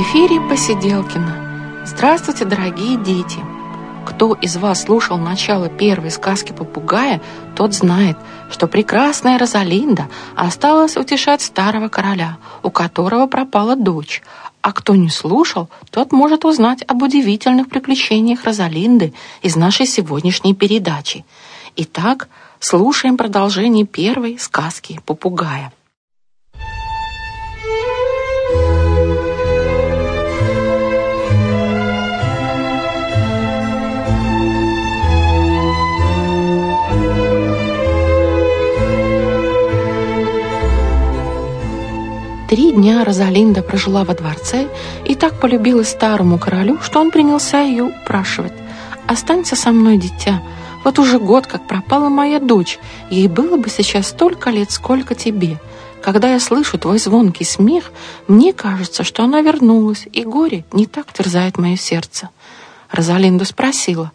эфире Посиделкина. Здравствуйте, дорогие дети! Кто из вас слушал начало первой сказки попугая, тот знает, что прекрасная Розалинда осталась утешать старого короля, у которого пропала дочь. А кто не слушал, тот может узнать об удивительных приключениях Розалинды из нашей сегодняшней передачи. Итак, слушаем продолжение первой сказки попугая. Три дня Розалинда прожила во дворце и так полюбилась старому королю, что он принялся ее упрашивать. «Останься со мной, дитя. Вот уже год, как пропала моя дочь. Ей было бы сейчас столько лет, сколько тебе. Когда я слышу твой звонкий смех, мне кажется, что она вернулась, и горе не так терзает мое сердце». Розалинда спросила,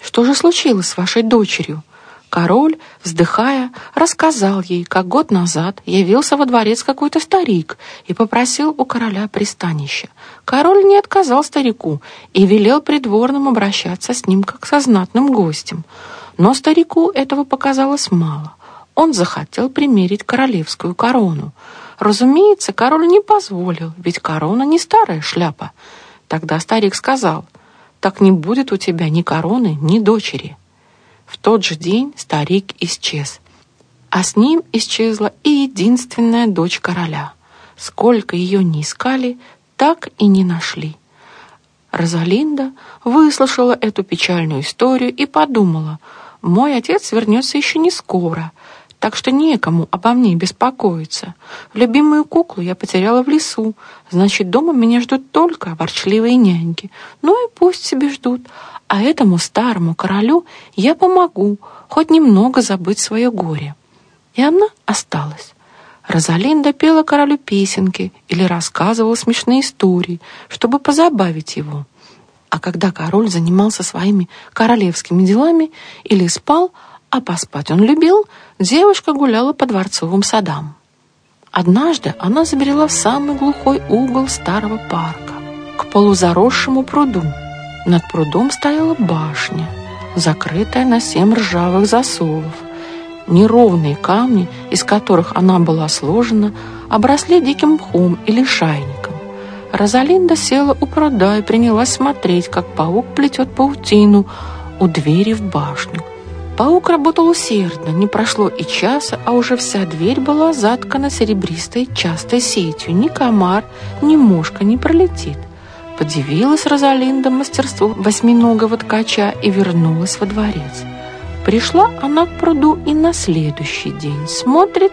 «Что же случилось с вашей дочерью?» Король, вздыхая, рассказал ей, как год назад явился во дворец какой-то старик и попросил у короля пристанища. Король не отказал старику и велел придворным обращаться с ним как со знатным гостем. Но старику этого показалось мало. Он захотел примерить королевскую корону. Разумеется, король не позволил, ведь корона не старая шляпа. Тогда старик сказал, «Так не будет у тебя ни короны, ни дочери». В тот же день старик исчез, а с ним исчезла и единственная дочь короля. Сколько ее не искали, так и не нашли. Розалинда выслушала эту печальную историю и подумала, мой отец вернется еще не скоро, так что некому обо мне беспокоиться. Любимую куклу я потеряла в лесу, значит, дома меня ждут только ворчливые няньки. Ну и пусть себе ждут, а этому старому королю я помогу хоть немного забыть свое горе. И она осталась. Розалинда пела королю песенки или рассказывала смешные истории, чтобы позабавить его. А когда король занимался своими королевскими делами или спал, а поспать он любил, девушка гуляла по дворцовым садам. Однажды она забрела в самый глухой угол старого парка, к полузаросшему пруду. Над прудом стояла башня, закрытая на семь ржавых засовов. Неровные камни, из которых она была сложена, обросли диким мхом или шайником. Розалинда села у пруда и принялась смотреть, как паук плетет паутину у двери в башню. Паук работал усердно, не прошло и часа, а уже вся дверь была заткана серебристой частой сетью. Ни комар, ни мушка не пролетит. Подивилась Розалинда мастерству восьминогого ткача и вернулась во дворец. Пришла она к пруду и на следующий день. Смотрит,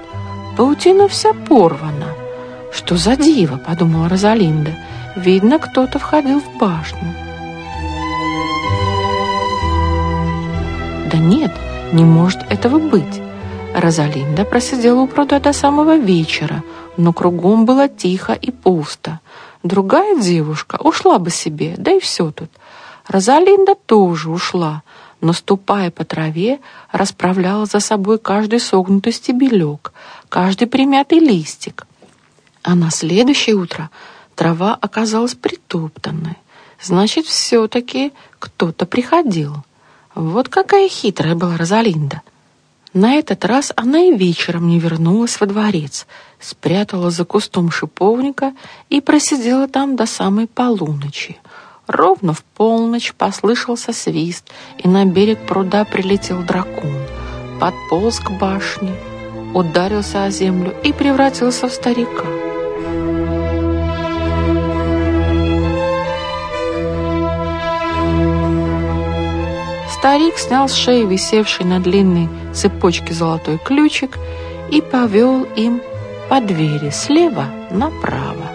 паутина вся порвана. «Что за диво?» — подумала Розалинда. «Видно, кто-то входил в башню». «Да нет, не может этого быть». Розалинда просидела у пруда до самого вечера, но кругом было тихо и пусто. Другая девушка ушла бы себе, да и все тут. Розалинда тоже ушла, но, ступая по траве, расправляла за собой каждый согнутый стебелек, каждый примятый листик. А на следующее утро трава оказалась притоптанной. Значит, все-таки кто-то приходил. Вот какая хитрая была Розалинда. На этот раз она и вечером не вернулась во дворец, спрятала за кустом шиповника и просидела там до самой полуночи. Ровно в полночь послышался свист, и на берег пруда прилетел дракон. Подполз к башне, ударился о землю и превратился в старика. Старик снял с шеи висевший на длинной цепочке золотой ключик и повел им по двери слева направо.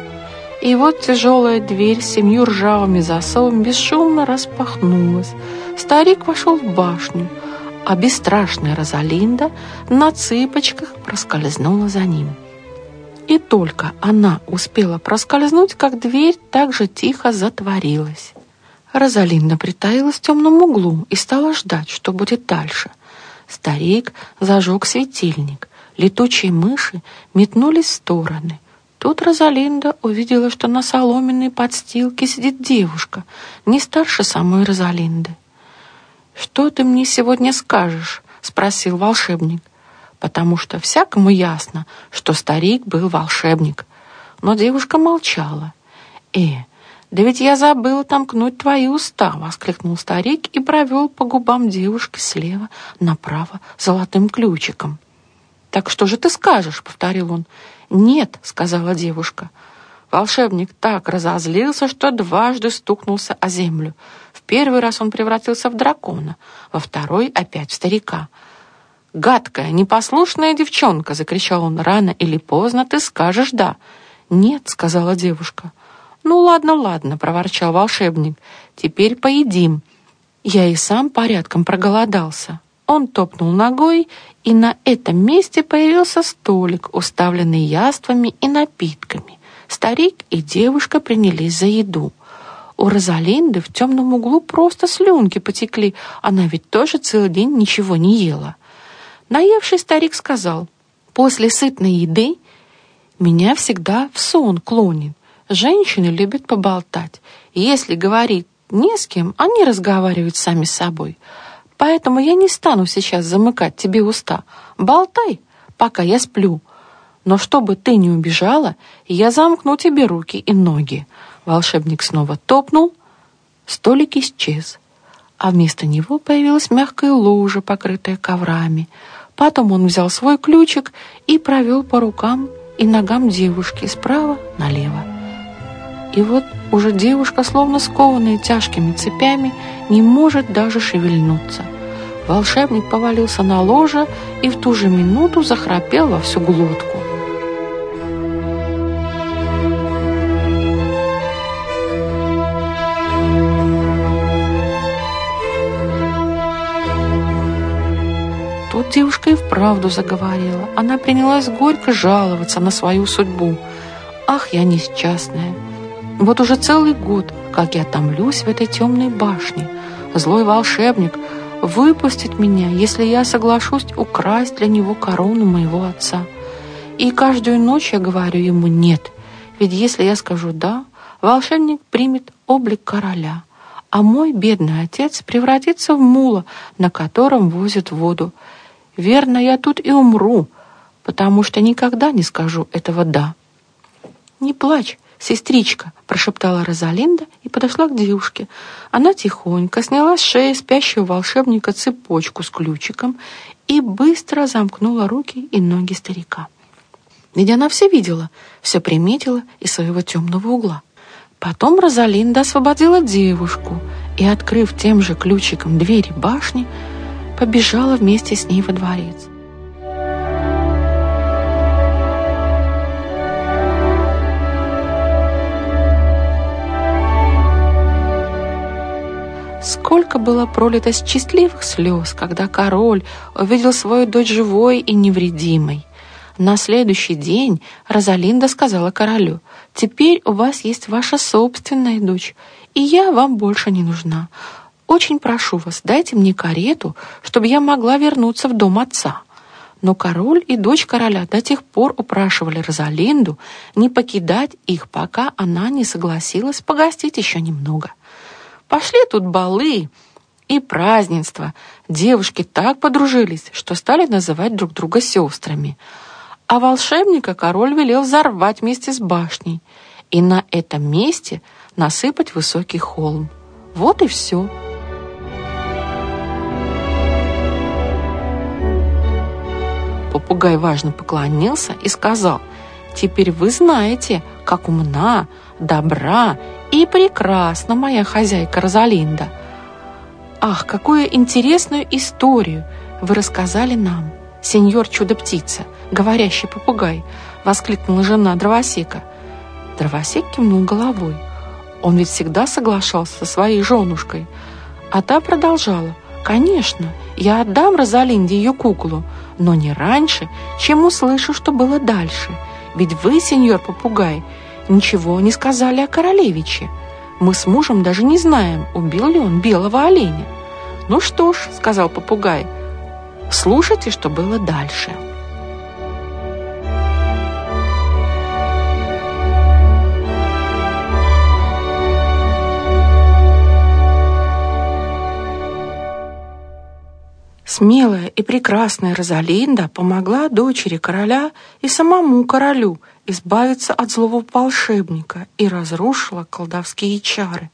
И вот тяжелая дверь с семью ржавыми засовами бесшумно распахнулась. Старик вошел в башню, а бесстрашная Розалинда на цыпочках проскользнула за ним. И только она успела проскользнуть, как дверь так же тихо затворилась. Розалинда притаилась в темном углу и стала ждать, что будет дальше. Старик зажег светильник. Летучие мыши метнулись в стороны. Тут Розалинда увидела, что на соломенной подстилке сидит девушка, не старше самой Розалинды. «Что ты мне сегодня скажешь?» — спросил волшебник. Потому что всякому ясно, что старик был волшебник. Но девушка молчала. «Э, да ведь я забыла тамкнуть твои уста!» — воскликнул старик и провел по губам девушки слева направо золотым ключиком. «Так что же ты скажешь?» — повторил он. «Нет», — сказала девушка. Волшебник так разозлился, что дважды стукнулся о землю. В первый раз он превратился в дракона, во второй — опять в старика. «Гадкая, непослушная девчонка!» — закричал он. «Рано или поздно ты скажешь «да». «Нет», — сказала девушка. «Ну ладно, ладно», — проворчал волшебник. «Теперь поедим». Я и сам порядком проголодался. Он топнул ногой, и на этом месте появился столик, уставленный яствами и напитками. Старик и девушка принялись за еду. У Розалинды в темном углу просто слюнки потекли, она ведь тоже целый день ничего не ела. Наевший старик сказал, «После сытной еды меня всегда в сон клонит. Женщины любят поболтать. Если говорить не с кем, они разговаривают сами с собой. Поэтому я не стану сейчас замыкать тебе уста. Болтай, пока я сплю. Но чтобы ты не убежала, я замкну тебе руки и ноги. Волшебник снова топнул, столик исчез, а вместо него появилась мягкая лужа, покрытая коврами. Потом он взял свой ключик и провел по рукам и ногам девушки справа налево. И вот уже девушка, словно скованная тяжкими цепями, не может даже шевельнуться. Волшебник повалился на ложе и в ту же минуту захрапел во всю глотку. Тут девушка и вправду заговорила. Она принялась горько жаловаться на свою судьбу. «Ах, я несчастная! Вот уже целый год, как я томлюсь в этой темной башне. Злой волшебник выпустит меня, если я соглашусь украсть для него корону моего отца. И каждую ночь я говорю ему «нет», ведь если я скажу «да», волшебник примет облик короля, а мой бедный отец превратится в мула, на котором возят воду. Верно, я тут и умру, потому что никогда не скажу этого «да». «Не плачь, сестричка», прошептала Розалинда и подошла к девушке. Она тихонько сняла с шеи спящего волшебника цепочку с ключиком и быстро замкнула руки и ноги старика. Ведь она все видела, все приметила из своего темного угла. Потом Розалинда освободила девушку и, открыв тем же ключиком двери башни, побежала вместе с ней во дворец. Сколько было пролито счастливых слез, когда король увидел свою дочь живой и невредимой. На следующий день Розалинда сказала королю, «Теперь у вас есть ваша собственная дочь, и я вам больше не нужна. Очень прошу вас, дайте мне карету, чтобы я могла вернуться в дом отца». Но король и дочь короля до тех пор упрашивали Розалинду не покидать их, пока она не согласилась погостить еще немного. Пошли тут балы и празднества. Девушки так подружились, что стали называть друг друга сестрами. А волшебника король велел взорвать вместе с башней и на этом месте насыпать высокий холм. Вот и все. Попугай важно поклонился и сказал, «Теперь вы знаете, как умна, добра и прекрасна моя хозяйка Розалинда. Ах, какую интересную историю вы рассказали нам, сеньор чудо-птица, говорящий попугай, воскликнула жена дровосека. Дровосек кивнул головой. Он ведь всегда соглашался со своей женушкой. А та продолжала. «Конечно, я отдам Розалинде ее куклу, но не раньше, чем услышу, что было дальше. Ведь вы, сеньор попугай, ничего не сказали о королевиче. Мы с мужем даже не знаем, убил ли он белого оленя. Ну что ж, сказал попугай, слушайте, что было дальше. Смелая и прекрасная Розалинда помогла дочери короля и самому королю избавиться от злого волшебника и разрушила колдовские чары.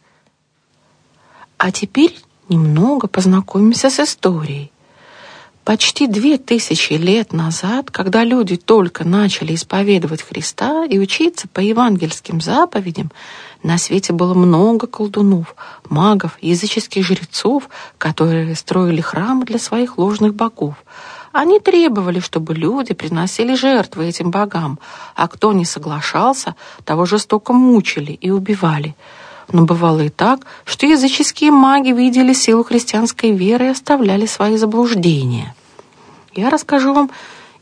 А теперь немного познакомимся с историей. Почти две тысячи лет назад, когда люди только начали исповедовать Христа и учиться по евангельским заповедям, на свете было много колдунов, магов, языческих жрецов, которые строили храмы для своих ложных богов. Они требовали, чтобы люди приносили жертвы этим богам, а кто не соглашался, того жестоко мучили и убивали. Но бывало и так, что языческие маги видели силу христианской веры и оставляли свои заблуждения. Я расскажу вам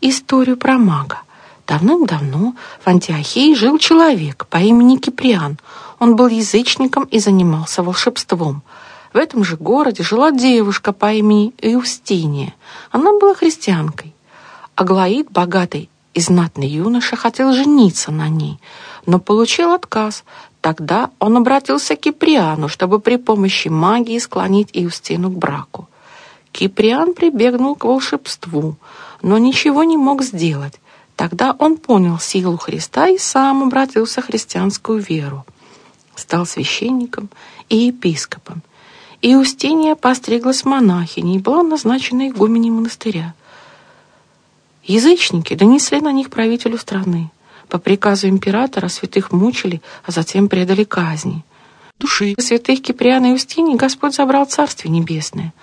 историю про мага. Давным-давно в Антиохии жил человек по имени Киприан. Он был язычником и занимался волшебством. В этом же городе жила девушка по имени Эустиния. Она была христианкой. Аглаид, богатый и знатный юноша, хотел жениться на ней, но получил отказ, Тогда он обратился к Киприану, чтобы при помощи магии склонить Иустину к браку. Киприан прибегнул к волшебству, но ничего не мог сделать. Тогда он понял силу Христа и сам обратился в христианскую веру. Стал священником и епископом. Иустиния постриглась монахиней и была назначена игуменей монастыря. Язычники донесли на них правителю страны. По приказу императора святых мучили, а затем предали казни. Души святых Киприана и Устини Господь забрал Царствие Небесное.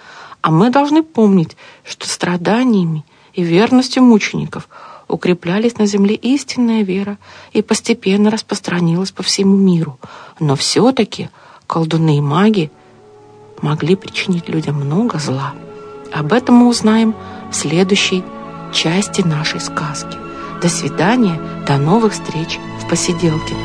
А мы должны помнить, что страданиями и верностью мучеников укреплялись на земле истинная вера и постепенно распространилась по всему миру. Но все-таки колдуны и маги могли причинить людям много зла. Об этом мы узнаем в следующей части нашей сказки. До свидания, до новых встреч в посиделке.